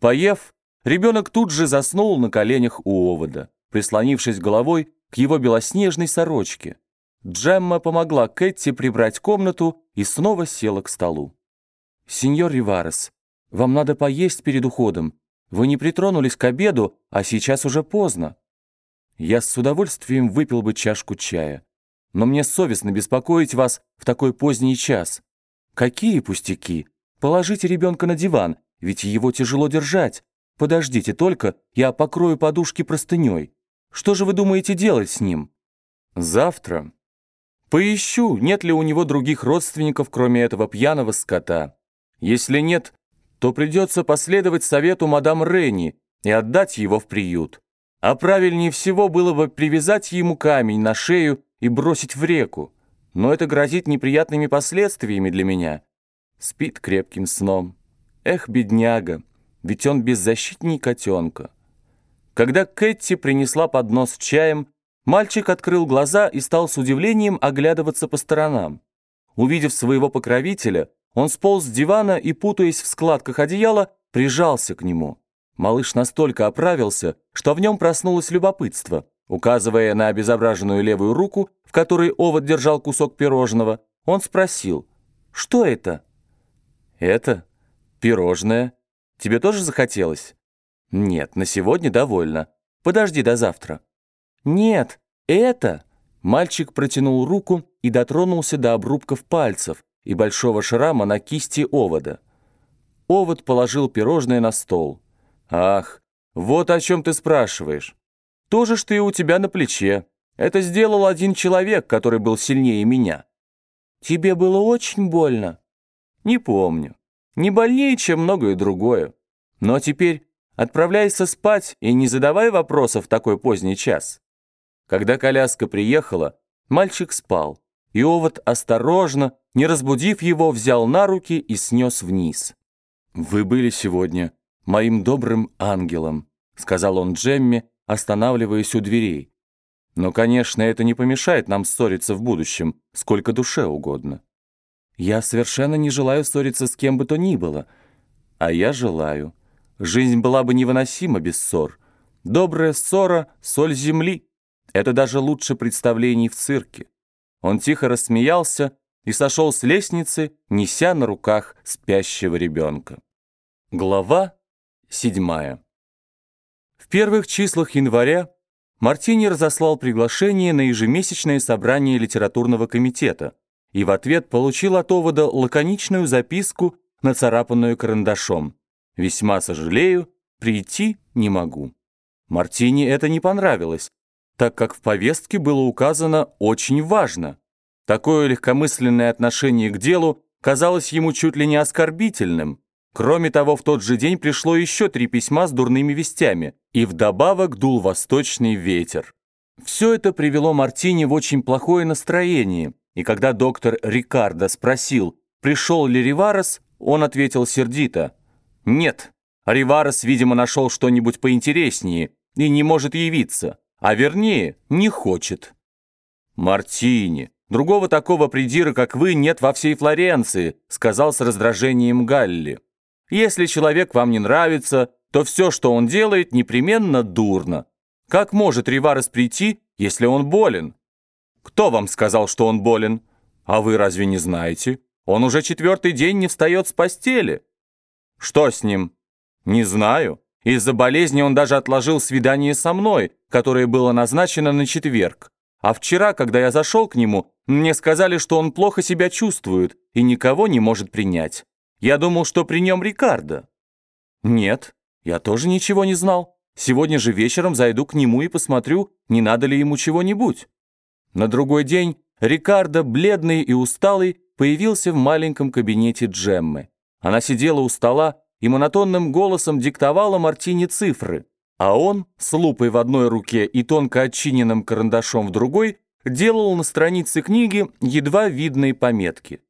Поев, ребенок тут же заснул на коленях у овода, прислонившись головой к его белоснежной сорочке. Джемма помогла Кэти прибрать комнату и снова села к столу. «Сеньор Риварес, вам надо поесть перед уходом. Вы не притронулись к обеду, а сейчас уже поздно. Я с удовольствием выпил бы чашку чая. Но мне совестно беспокоить вас в такой поздний час. Какие пустяки? Положите ребенка на диван, ведь его тяжело держать. Подождите только, я покрою подушки простыней. Что же вы думаете делать с ним? Завтра. Поищу, нет ли у него других родственников, кроме этого пьяного скота. Если нет, то придется последовать совету мадам Ренни и отдать его в приют. А правильнее всего было бы привязать ему камень на шею и бросить в реку. Но это грозит неприятными последствиями для меня. Спит крепким сном. Эх, бедняга, ведь он беззащитней котенка. Когда Кэти принесла поднос с чаем, мальчик открыл глаза и стал с удивлением оглядываться по сторонам. Увидев своего покровителя, он сполз с дивана и, путаясь в складках одеяла, прижался к нему. Малыш настолько оправился, что в нем проснулось любопытство. Указывая на обезображенную левую руку, в которой овод держал кусок пирожного, он спросил, «Что это?» «Это пирожное. Тебе тоже захотелось?» «Нет, на сегодня довольно. Подожди до завтра». «Нет, это...» Мальчик протянул руку и дотронулся до обрубков пальцев и большого шрама на кисти овода. Овод положил пирожное на стол. «Ах, вот о чем ты спрашиваешь. То же, что и у тебя на плече. Это сделал один человек, который был сильнее меня». «Тебе было очень больно?» «Не помню. Не больнее, чем многое другое. Но теперь отправляйся спать и не задавай вопросов в такой поздний час». Когда коляска приехала, мальчик спал, и овод осторожно, не разбудив его, взял на руки и снес вниз. «Вы были сегодня моим добрым ангелом», — сказал он Джемме, останавливаясь у дверей. «Но, конечно, это не помешает нам ссориться в будущем, сколько душе угодно». «Я совершенно не желаю ссориться с кем бы то ни было, а я желаю. Жизнь была бы невыносима без ссор. Добрая ссора — соль земли. Это даже лучше представлений в цирке». Он тихо рассмеялся и сошел с лестницы, неся на руках спящего ребенка. Глава седьмая. В первых числах января Мартини разослал приглашение на ежемесячное собрание литературного комитета и в ответ получил от Овода лаконичную записку, нацарапанную карандашом. «Весьма сожалею, прийти не могу». Мартини это не понравилось, так как в повестке было указано «очень важно». Такое легкомысленное отношение к делу казалось ему чуть ли не оскорбительным. Кроме того, в тот же день пришло еще три письма с дурными вестями, и вдобавок дул восточный ветер. Все это привело Мартини в очень плохое настроение, и когда доктор Рикардо спросил, пришел ли Риварес, он ответил сердито «Нет, Риварес, видимо, нашел что-нибудь поинтереснее и не может явиться, а вернее, не хочет». «Мартини, Другого такого придира, как вы, нет во всей Флоренции», сказал с раздражением Галли. «Если человек вам не нравится, то все, что он делает, непременно дурно. Как может Риварес прийти, если он болен? Кто вам сказал, что он болен? А вы разве не знаете? Он уже четвертый день не встает с постели. Что с ним? Не знаю. Из-за болезни он даже отложил свидание со мной, которое было назначено на четверг. А вчера, когда я зашел к нему, мне сказали, что он плохо себя чувствует и никого не может принять. Я думал, что при нем Рикардо. Нет, я тоже ничего не знал. Сегодня же вечером зайду к нему и посмотрю, не надо ли ему чего-нибудь. На другой день Рикардо, бледный и усталый, появился в маленьком кабинете Джеммы. Она сидела у стола и монотонным голосом диктовала Мартине цифры. А он, с лупой в одной руке и тонко отчиненным карандашом в другой, делал на странице книги едва видные пометки.